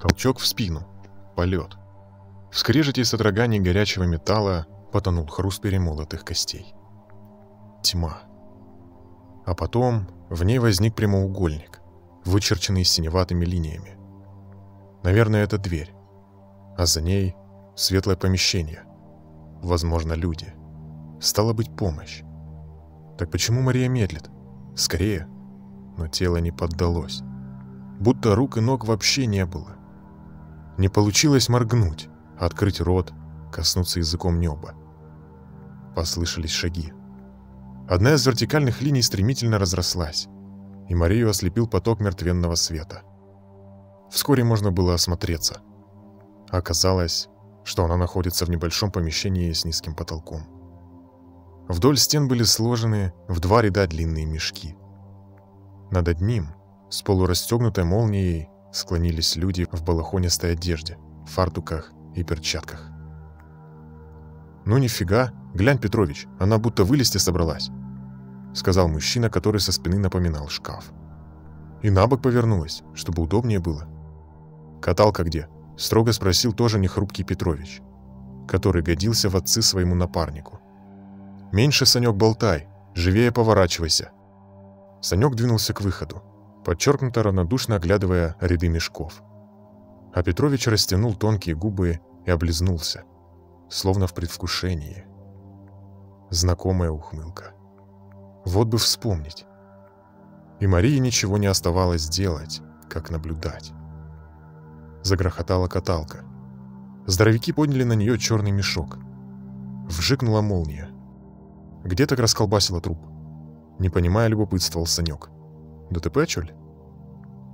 Толчок в спину. Полет. В скрежете и горячего металла потонул хруст перемолотых костей. Тьма. А потом в ней возник прямоугольник, вычерченный синеватыми линиями. Наверное, это дверь. А за ней светлое помещение. Возможно, люди. Стало быть, помощь. Так почему Мария медлит? Скорее. Но тело не поддалось. Будто рук и ног вообще не было. Не получилось моргнуть, открыть рот, коснуться языком неба. Послышались шаги. Одна из вертикальных линий стремительно разрослась, и Марию ослепил поток мертвенного света. Вскоре можно было осмотреться. Оказалось, что она находится в небольшом помещении с низким потолком. Вдоль стен были сложены в два ряда длинные мешки. Над одним, с полурастегнутой молнией, склонились люди в балахонистой одежде, фартуках и перчатках. «Ну нифига, глянь, Петрович, она будто вылезти собралась», сказал мужчина, который со спины напоминал шкаф. И на бок повернулась, чтобы удобнее было. «Каталка где?» – строго спросил тоже нехрупкий Петрович, который годился в отцы своему напарнику. «Меньше, Санек, болтай, живее поворачивайся». Санек двинулся к выходу, подчеркнуто равнодушно оглядывая ряды мешков. А Петрович растянул тонкие губы и облизнулся, словно в предвкушении. Знакомая ухмылка. Вот бы вспомнить. И Марии ничего не оставалось делать, как наблюдать. Загрохотала каталка. Здоровяки подняли на нее черный мешок. Вжикнула молния. Где так расколбасила труп? Не понимая, любопытствовал Санек. ДТП, чё ли?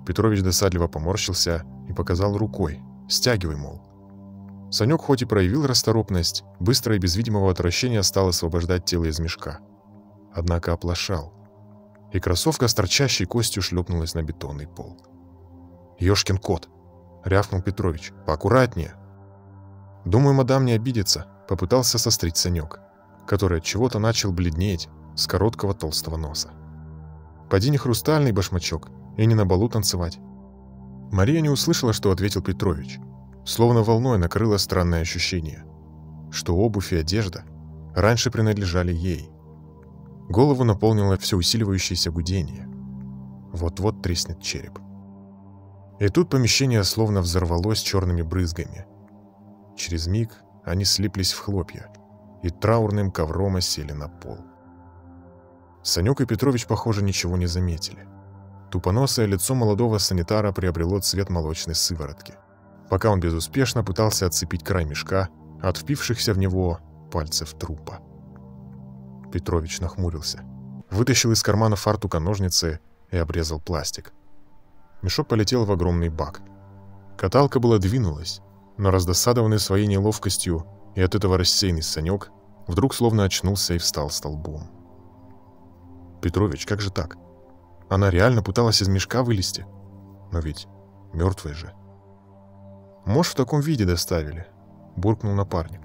Петрович досадливо поморщился и показал рукой. «Стягивай, мол». Санек хоть и проявил расторопность, быстро и без видимого отвращения стал освобождать тело из мешка. Однако оплошал. И кроссовка с торчащей костью шлепнулась на бетонный пол. «Ёшкин кот!» — рявкнул Петрович. «Поаккуратнее!» «Думаю, мадам не обидится», — попытался сострить Санек который от чего-то начал бледнеть с короткого толстого носа. «Поди не хрустальный башмачок, и не на балу танцевать». Мария не услышала, что ответил Петрович. Словно волной накрыло странное ощущение, что обувь и одежда раньше принадлежали ей. Голову наполнило все усиливающееся гудение. Вот-вот треснет череп. И тут помещение словно взорвалось черными брызгами. Через миг они слиплись в хлопья – и траурным ковром осели на пол. Санек и Петрович, похоже, ничего не заметили. Тупоносое лицо молодого санитара приобрело цвет молочной сыворотки, пока он безуспешно пытался отцепить край мешка от впившихся в него пальцев трупа. Петрович нахмурился, вытащил из кармана фартука ножницы и обрезал пластик. Мешок полетел в огромный бак. Каталка была двинулась, но раздосадованный своей неловкостью и от этого рассеянный Санек вдруг словно очнулся и встал столбом. «Петрович, как же так? Она реально пыталась из мешка вылезти? Но ведь мертвая же». «Может, в таком виде доставили?» — буркнул напарник.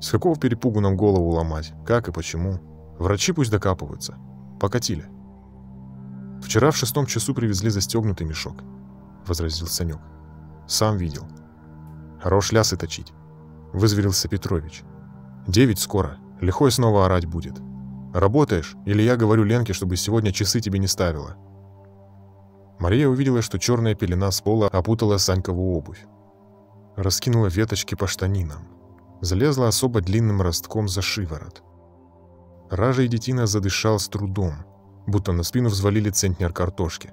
«С какого перепугу нам голову ломать? Как и почему? Врачи пусть докапываются. Покатили». «Вчера в шестом часу привезли застегнутый мешок», — возразил Санек. «Сам видел. Хорош лясы точить», — вызверился Петрович. Девять скоро. Лихой снова орать будет. Работаешь? Или я говорю Ленке, чтобы сегодня часы тебе не ставила?» Мария увидела, что черная пелена с пола опутала Санькову обувь. Раскинула веточки по штанинам. Залезла особо длинным ростком за шиворот. Ража и детина задышал с трудом, будто на спину взвалили центнер картошки.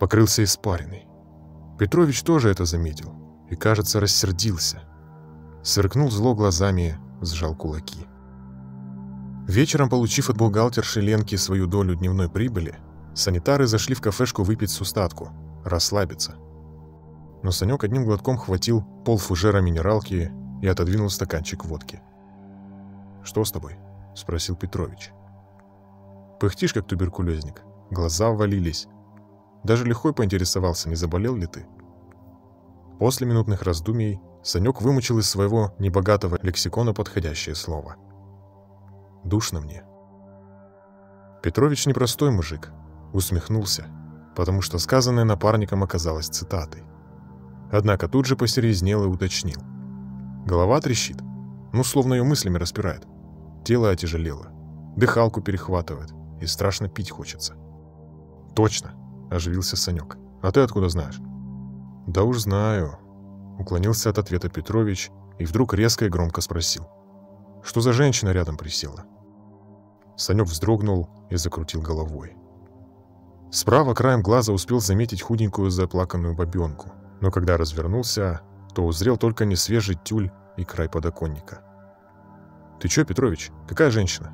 Покрылся испариной. Петрович тоже это заметил и, кажется, рассердился. Сыркнул зло глазами, сжал кулаки. Вечером, получив от бухгалтерши Ленки свою долю дневной прибыли, санитары зашли в кафешку выпить с устатку, расслабиться. Но Санек одним глотком хватил пол фужера минералки и отодвинул стаканчик водки. «Что с тобой?» – спросил Петрович. «Пыхтишь, как туберкулезник. Глаза ввалились. Даже лихой поинтересовался, не заболел ли ты?» После минутных раздумий Санек вымучил из своего небогатого лексикона подходящее слово. «Душно мне». Петрович непростой мужик, усмехнулся, потому что сказанное напарником оказалось цитатой. Однако тут же посерезнел и уточнил. Голова трещит. Ну, словно ее мыслями распирает. Тело отяжелело. Дыхалку перехватывает. И страшно пить хочется. «Точно!» – оживился Санек. «А ты откуда знаешь?» «Да уж знаю», – уклонился от ответа Петрович и вдруг резко и громко спросил. «Что за женщина рядом присела?» Санек вздрогнул и закрутил головой. Справа краем глаза успел заметить худенькую заплаканную бабенку, но когда развернулся, то узрел только несвежий тюль и край подоконника. «Ты чё, Петрович? Какая женщина?»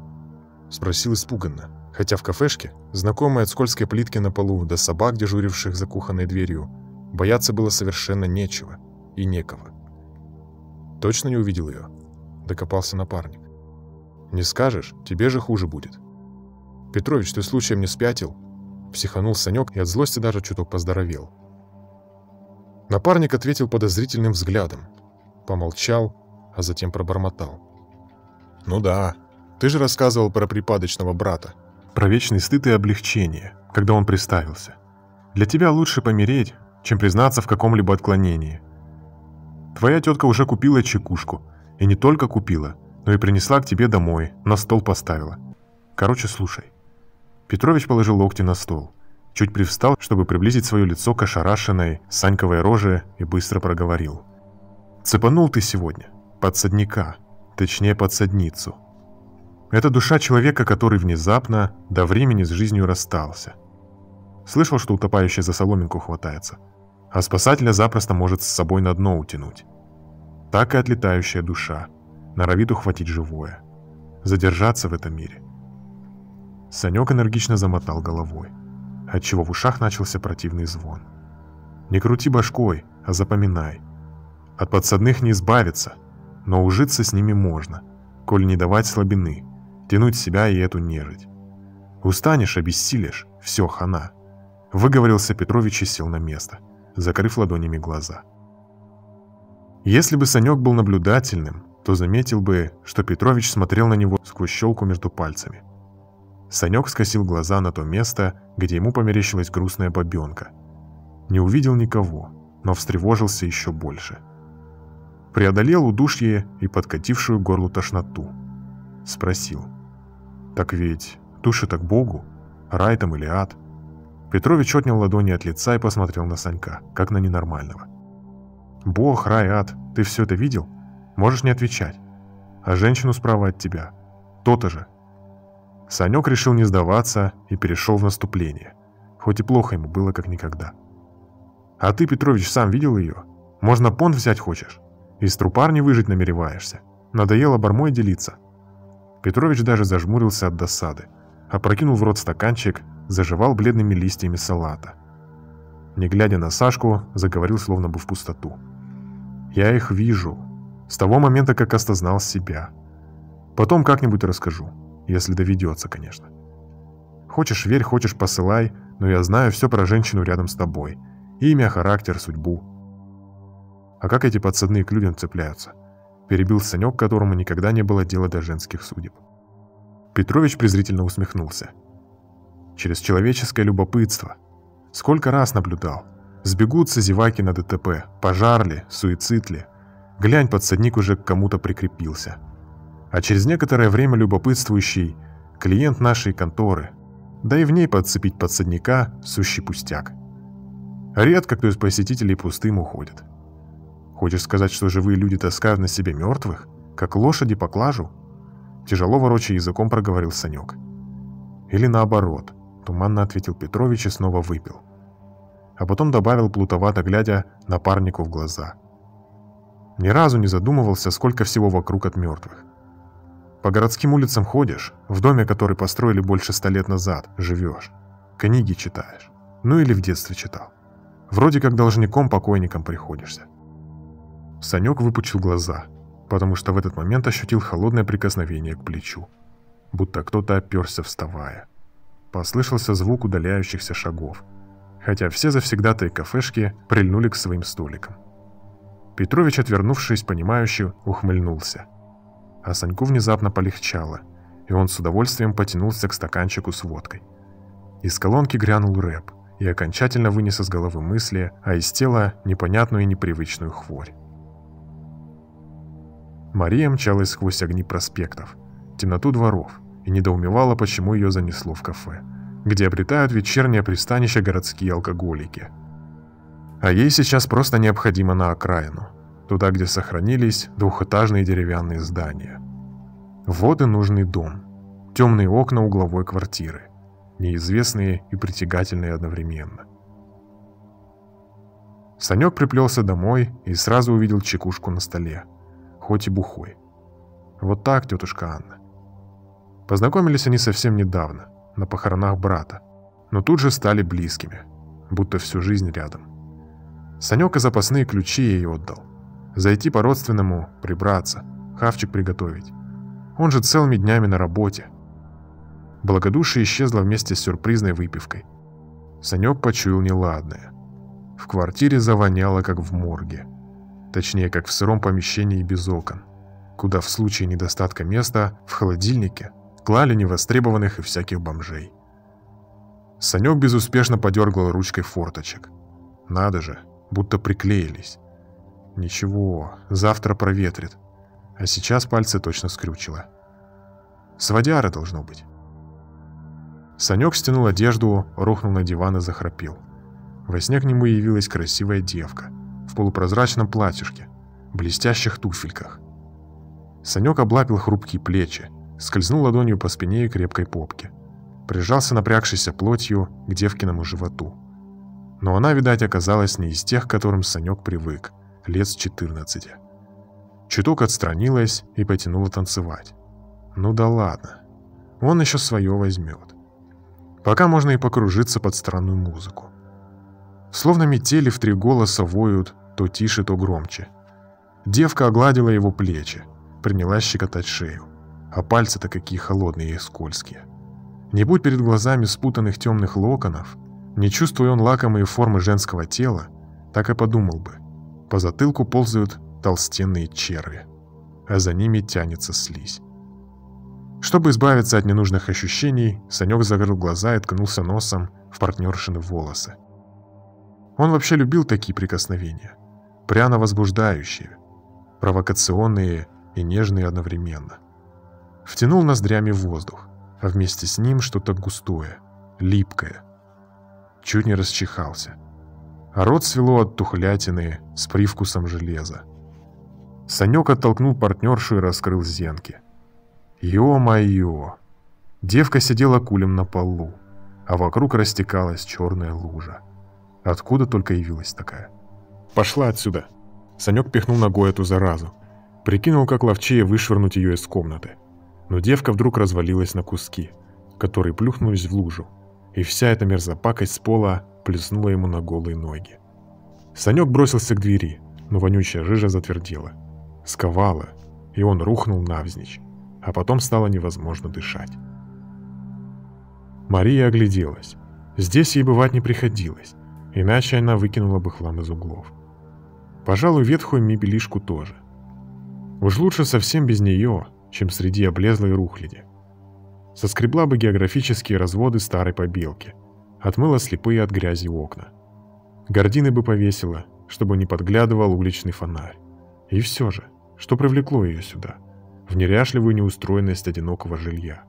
Спросил испуганно, хотя в кафешке, знакомой от скользкой плитки на полу до собак, дежуривших за кухонной дверью, бояться было совершенно нечего и некого. «Точно не увидел ее?» – докопался напарник. «Не скажешь, тебе же хуже будет». «Петрович, ты случаем не спятил?» Психанул Санек и от злости даже чуток поздоровел. Напарник ответил подозрительным взглядом, помолчал, а затем пробормотал. «Ну да, ты же рассказывал про припадочного брата, про вечный стыд и облегчение, когда он приставился. Для тебя лучше помереть, чем признаться в каком-либо отклонении. Твоя тетка уже купила чекушку, и не только купила, но и принесла к тебе домой, на стол поставила. Короче, слушай. Петрович положил локти на стол, чуть привстал, чтобы приблизить свое лицо к ошарашенной Саньковой роже и быстро проговорил. «Цепанул ты сегодня. Подсадника. Точнее, подсадницу. Это душа человека, который внезапно до времени с жизнью расстался. Слышал, что утопающий за соломинку хватается, а спасателя запросто может с собой на дно утянуть. Так и отлетающая душа, норовит ухватить живое, задержаться в этом мире – Санек энергично замотал головой, отчего в ушах начался противный звон. «Не крути башкой, а запоминай. От подсадных не избавиться, но ужиться с ними можно, коль не давать слабины, тянуть себя и эту нежить. Устанешь, обессилишь, все, хана». Выговорился Петрович и сел на место, закрыв ладонями глаза. Если бы Санек был наблюдательным, то заметил бы, что Петрович смотрел на него сквозь щелку между пальцами – Санек скосил глаза на то место, где ему померещилась грустная бабенка. Не увидел никого, но встревожился еще больше. Преодолел удушье и подкатившую горлу тошноту. Спросил. «Так ведь души так Богу? Рай там или ад?» Петрович отнял ладони от лица и посмотрел на Санька, как на ненормального. «Бог, рай, ад, ты все это видел? Можешь не отвечать. А женщину справа от тебя. То-то же, Санек решил не сдаваться и перешел в наступление, хоть и плохо ему было как никогда. «А ты, Петрович, сам видел ее? Можно понт взять хочешь? Из трупарни выжить намереваешься? Надоело бармой делиться?» Петрович даже зажмурился от досады, опрокинул в рот стаканчик, заживал бледными листьями салата. Не глядя на Сашку, заговорил словно бы в пустоту. «Я их вижу. С того момента, как осознал себя. Потом как-нибудь расскажу если доведется, конечно. Хочешь верь, хочешь посылай, но я знаю все про женщину рядом с тобой. Имя, характер, судьбу. А как эти подсадные к людям цепляются? Перебил Санек, которому никогда не было дела до женских судеб. Петрович презрительно усмехнулся. Через человеческое любопытство. Сколько раз наблюдал. Сбегутся зеваки на ДТП, пожар ли, суицид ли. Глянь, подсадник уже к кому-то прикрепился а через некоторое время любопытствующий клиент нашей конторы, да и в ней подцепить подсадника – сущий пустяк. Редко кто из посетителей пустым уходит. Хочешь сказать, что живые люди таскают на себе мертвых, как лошади по клажу? Тяжело ворочая языком проговорил Санек. Или наоборот, туманно ответил Петрович и снова выпил. А потом добавил плутовато, глядя напарнику в глаза. Ни разу не задумывался, сколько всего вокруг от мертвых. По городским улицам ходишь, в доме, который построили больше ста лет назад, живешь. Книги читаешь. Ну или в детстве читал. Вроде как должником-покойником приходишься. Санек выпучил глаза, потому что в этот момент ощутил холодное прикосновение к плечу. Будто кто-то оперся, вставая. Послышался звук удаляющихся шагов, хотя все завсегдатые кафешки прильнули к своим столикам. Петрович, отвернувшись, понимающе ухмыльнулся – а Саньку внезапно полегчало, и он с удовольствием потянулся к стаканчику с водкой. Из колонки грянул рэп, и окончательно вынес из головы мысли, а из тела непонятную и непривычную хворь. Мария мчалась сквозь огни проспектов, темноту дворов, и недоумевала, почему ее занесло в кафе, где обретают вечернее пристанище городские алкоголики. А ей сейчас просто необходимо на окраину, туда, где сохранились двухэтажные деревянные здания. Вот и нужный дом, темные окна угловой квартиры, неизвестные и притягательные одновременно. Санек приплелся домой и сразу увидел чекушку на столе, хоть и бухой. Вот так, тетушка Анна. Познакомились они совсем недавно, на похоронах брата, но тут же стали близкими, будто всю жизнь рядом. Санек и запасные ключи ей отдал. Зайти по-родственному, прибраться, хавчик приготовить. Он же целыми днями на работе. Благодушие исчезло вместе с сюрпризной выпивкой. Санек почуял неладное. В квартире завоняло, как в морге. Точнее, как в сыром помещении без окон, куда в случае недостатка места в холодильнике клали невостребованных и всяких бомжей. Санек безуспешно подергал ручкой форточек. Надо же, будто приклеились. Ничего, завтра проветрит. А сейчас пальцы точно скрючило. Сводяра должно быть. Санек стянул одежду, рухнул на диван и захрапел. Во сне к нему явилась красивая девка в полупрозрачном платьишке, блестящих туфельках. Санек облапил хрупкие плечи, скользнул ладонью по спине и крепкой попке. Прижался напрягшейся плотью к девкиному животу. Но она, видать, оказалась не из тех, к которым Санек привык, лет с 14. Чуток отстранилась и потянула танцевать. Ну да ладно, он еще свое возьмет. Пока можно и покружиться под странную музыку. Словно метели в три голоса воют то тише, то громче. Девка огладила его плечи, принялась щекотать шею а пальцы-то какие холодные и скользкие. Не будь перед глазами спутанных темных локонов, не чувствуя он лакомые формы женского тела, так и подумал бы. По затылку ползают толстенные черви, а за ними тянется слизь. Чтобы избавиться от ненужных ощущений, Санек закрыл глаза и ткнулся носом в партнершины волосы. Он вообще любил такие прикосновения, пряно возбуждающие, провокационные и нежные одновременно – Втянул ноздрями воздух, а вместе с ним что-то густое, липкое. Чуть не расчихался. А рот свело от тухлятины с привкусом железа. Санек оттолкнул партнершу и раскрыл зенки. Ё-моё! Девка сидела кулем на полу, а вокруг растекалась черная лужа. Откуда только явилась такая? «Пошла отсюда!» Санек пихнул ногой эту заразу. Прикинул, как ловчее вышвырнуть ее из комнаты но девка вдруг развалилась на куски, которые плюхнулись в лужу, и вся эта мерзопакость с пола плеснула ему на голые ноги. Санек бросился к двери, но вонючая жижа затвердела, сковала, и он рухнул навзничь, а потом стало невозможно дышать. Мария огляделась. Здесь ей бывать не приходилось, иначе она выкинула бы хлам из углов. Пожалуй, ветхую мебелишку тоже. Уж лучше совсем без нее, чем среди облезлой рухляди. Соскребла бы географические разводы старой побелки, отмыла слепые от грязи окна. Гордины бы повесила, чтобы не подглядывал уличный фонарь. И все же, что привлекло ее сюда, в неряшливую неустроенность одинокого жилья.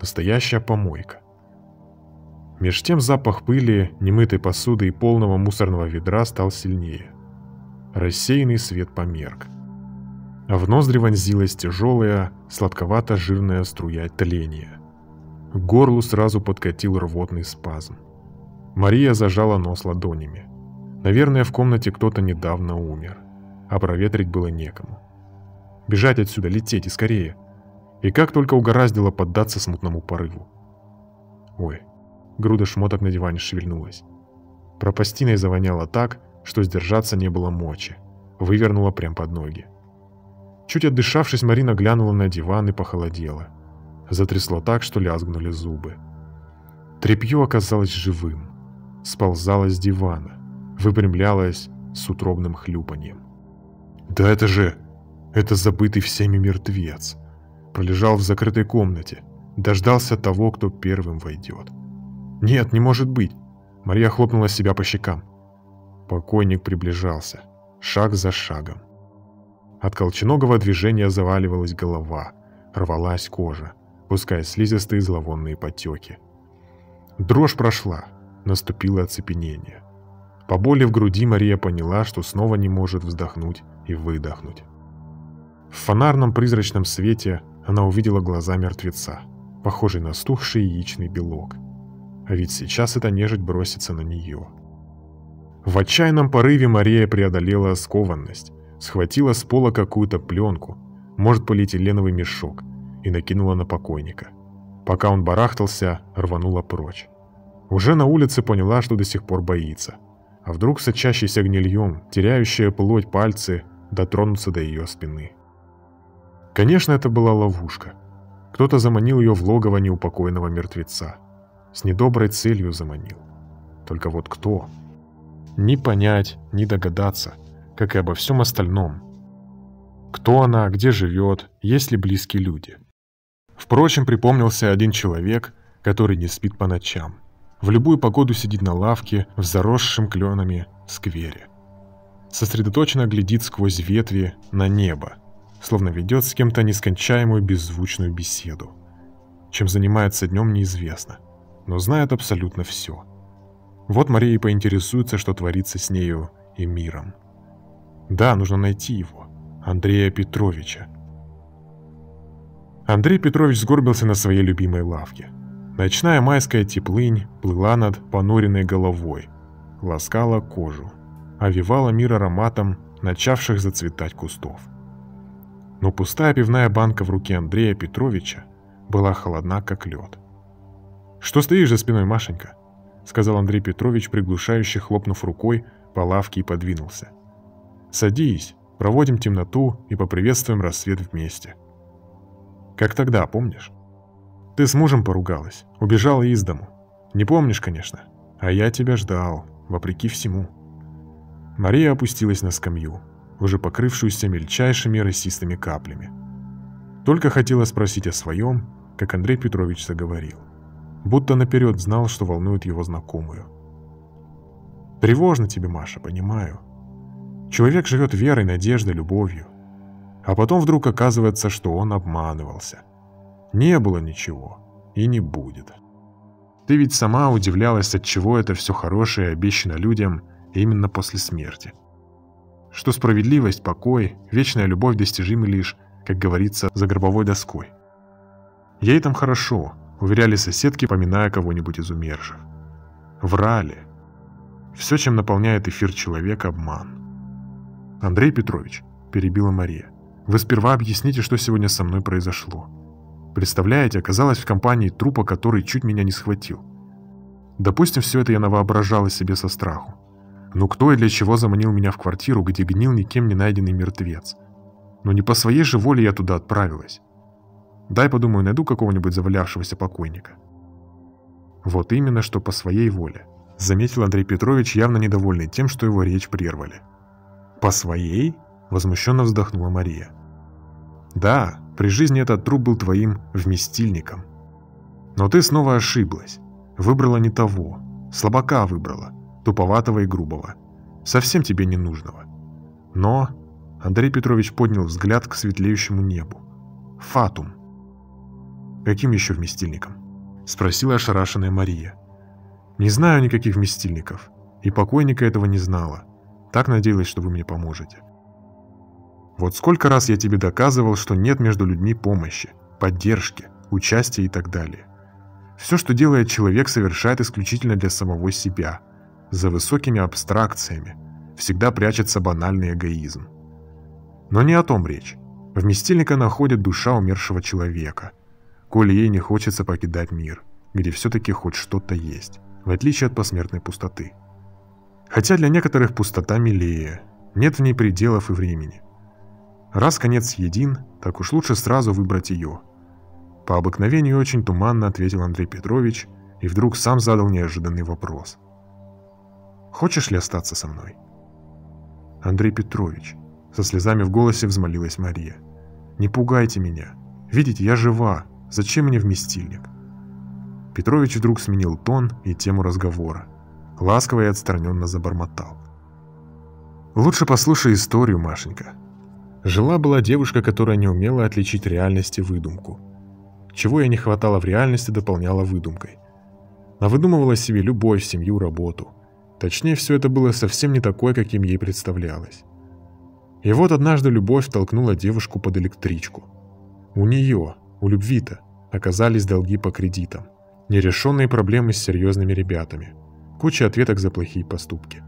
Настоящая помойка. Меж тем запах пыли, немытой посуды и полного мусорного ведра стал сильнее. Рассеянный свет померк а в ноздри вонзилась тяжелая, сладковато-жирная струя тления. К горлу сразу подкатил рвотный спазм. Мария зажала нос ладонями. Наверное, в комнате кто-то недавно умер, а проветрить было некому. Бежать отсюда, лететь и скорее. И как только угораздило поддаться смутному порыву. Ой, груда шмоток на диване шевельнулась. Пропастиной завоняло так, что сдержаться не было мочи. Вывернула прям под ноги. Чуть отдышавшись, Марина глянула на диван и похолодела. Затрясло так, что лязгнули зубы. Трепье оказалось живым. Сползало с дивана. Выпрямлялось с утробным хлюпаньем. «Да это же... Это забытый всеми мертвец!» Пролежал в закрытой комнате. Дождался того, кто первым войдет. «Нет, не может быть!» Мария хлопнула себя по щекам. Покойник приближался, шаг за шагом. От колченогого движения заваливалась голова, рвалась кожа, пуская слизистые зловонные потеки. Дрожь прошла, наступило оцепенение. По боли в груди Мария поняла, что снова не может вздохнуть и выдохнуть. В фонарном призрачном свете она увидела глаза мертвеца, похожий на стухший яичный белок. А ведь сейчас эта нежить бросится на нее. В отчаянном порыве Мария преодолела скованность, схватила с пола какую-то пленку, может полиэтиленовый мешок, и накинула на покойника. Пока он барахтался, рванула прочь. Уже на улице поняла, что до сих пор боится. А вдруг сочащийся гнильем, теряющая плоть пальцы, дотронутся до ее спины. Конечно, это была ловушка. Кто-то заманил ее в логово неупокоенного мертвеца. С недоброй целью заманил. Только вот кто? Ни понять, ни догадаться, как и обо всем остальном. Кто она, где живет, есть ли близкие люди. Впрочем, припомнился один человек, который не спит по ночам. В любую погоду сидит на лавке в заросшем кленами сквере. Сосредоточенно глядит сквозь ветви на небо, словно ведет с кем-то нескончаемую беззвучную беседу. Чем занимается днем, неизвестно, но знает абсолютно все. Вот Мария и поинтересуется, что творится с нею и миром. Да, нужно найти его, Андрея Петровича. Андрей Петрович сгорбился на своей любимой лавке. Ночная майская теплынь плыла над понуренной головой, ласкала кожу, овивала мир ароматом начавших зацветать кустов но пустая пивная банка в руке Андрея Петровича была холодна, как лед. «Что стоишь за спиной, Машенька?» — сказал Андрей Петрович, приглушающе хлопнув рукой по лавке и подвинулся. «Садись, проводим темноту и поприветствуем рассвет вместе». «Как тогда, помнишь?» «Ты с мужем поругалась, убежала из дому. Не помнишь, конечно, а я тебя ждал, вопреки всему». Мария опустилась на скамью, уже покрывшуюся мельчайшими росистыми каплями. Только хотела спросить о своем, как Андрей Петрович заговорил. Будто наперед знал, что волнует его знакомую. «Тревожно тебе, Маша, понимаю. Человек живет верой, надеждой, любовью. А потом вдруг оказывается, что он обманывался. Не было ничего и не будет. Ты ведь сама удивлялась, от чего это все хорошее обещано людям именно после смерти что справедливость, покой, вечная любовь достижимы лишь, как говорится, за гробовой доской. Ей там хорошо, уверяли соседки, поминая кого-нибудь из умерших. Врали. Все, чем наполняет эфир человека, обман. «Андрей Петрович», – перебила Мария, – «вы сперва объясните, что сегодня со мной произошло. Представляете, оказалось в компании трупа, который чуть меня не схватил. Допустим, все это я навоображала себе со страху. Ну кто и для чего заманил меня в квартиру, где гнил никем не найденный мертвец? Но не по своей же воле я туда отправилась. Дай, подумаю, найду какого-нибудь завалявшегося покойника. Вот именно, что по своей воле. Заметил Андрей Петрович, явно недовольный тем, что его речь прервали. «По своей?» – возмущенно вздохнула Мария. «Да, при жизни этот труп был твоим вместильником. Но ты снова ошиблась. Выбрала не того. Слабака выбрала туповатого и грубого, совсем тебе не нужного. Но Андрей Петрович поднял взгляд к светлеющему небу. Фатум. Каким еще вместильником? Спросила ошарашенная Мария. Не знаю никаких вместильников, и покойника этого не знала. Так надеялась, что вы мне поможете. Вот сколько раз я тебе доказывал, что нет между людьми помощи, поддержки, участия и так далее. Все, что делает человек, совершает исключительно для самого себя – за высокими абстракциями всегда прячется банальный эгоизм. Но не о том речь. Вместильника находит душа умершего человека, коли ей не хочется покидать мир, где все-таки хоть что-то есть, в отличие от посмертной пустоты. Хотя для некоторых пустота милее, нет в ней пределов и времени. Раз конец един, так уж лучше сразу выбрать ее. По обыкновению очень туманно ответил Андрей Петрович и вдруг сам задал неожиданный вопрос – Хочешь ли остаться со мной?» «Андрей Петрович», — со слезами в голосе взмолилась Мария. «Не пугайте меня. Видите, я жива. Зачем мне вместильник?» Петрович вдруг сменил тон и тему разговора. Ласково и отстраненно забормотал. «Лучше послушай историю, Машенька. Жила-была девушка, которая не умела отличить реальность и выдумку. Чего ей не хватало в реальности, дополняла выдумкой. Навыдумывала себе любовь, семью, работу. Точнее, все это было совсем не такое, каким ей представлялось. И вот однажды любовь толкнула девушку под электричку. У нее, у любви-то, оказались долги по кредитам, нерешенные проблемы с серьезными ребятами, куча ответок за плохие поступки.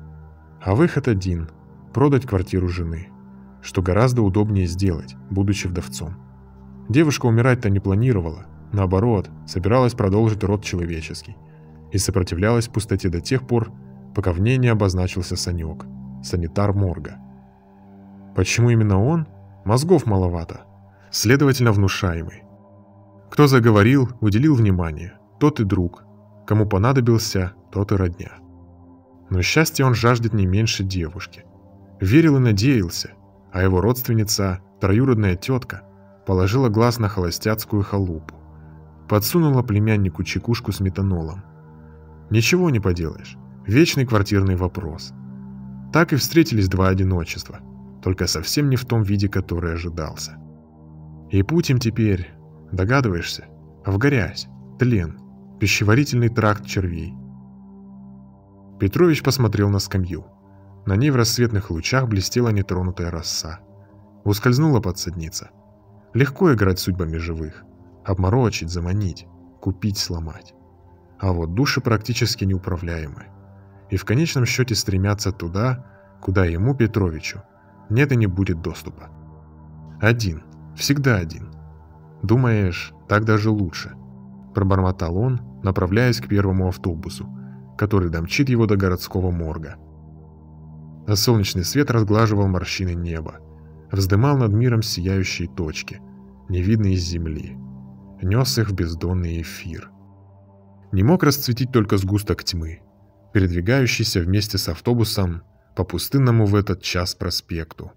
А выход один – продать квартиру жены, что гораздо удобнее сделать, будучи вдовцом. Девушка умирать-то не планировала, наоборот, собиралась продолжить род человеческий и сопротивлялась пустоте до тех пор, пока в ней не обозначился Санек, санитар морга. Почему именно он? Мозгов маловато, следовательно внушаемый. Кто заговорил, уделил внимание, тот и друг, кому понадобился, тот и родня. Но счастья он жаждет не меньше девушки. Верил и надеялся, а его родственница, троюродная тетка, положила глаз на холостяцкую халупу. Подсунула племяннику чекушку с метанолом. Ничего не поделаешь. Вечный квартирный вопрос. Так и встретились два одиночества, только совсем не в том виде, который ожидался. И путь им теперь, догадываешься, в горязь, тлен, пищеварительный тракт червей. Петрович посмотрел на скамью. На ней в рассветных лучах блестела нетронутая роса. Ускользнула подсадница. Легко играть судьбами живых. Обморочить, заманить, купить, сломать. А вот души практически неуправляемы. И в конечном счете стремятся туда, куда ему, Петровичу, нет и не будет доступа. Один, всегда один. Думаешь, так даже лучше. Пробормотал он, направляясь к первому автобусу, который домчит его до городского морга. А солнечный свет разглаживал морщины неба, вздымал над миром сияющие точки, невидные из земли, нес их в бездонный эфир. Не мог расцветить только сгусток тьмы, передвигающийся вместе с автобусом по пустынному в этот час проспекту.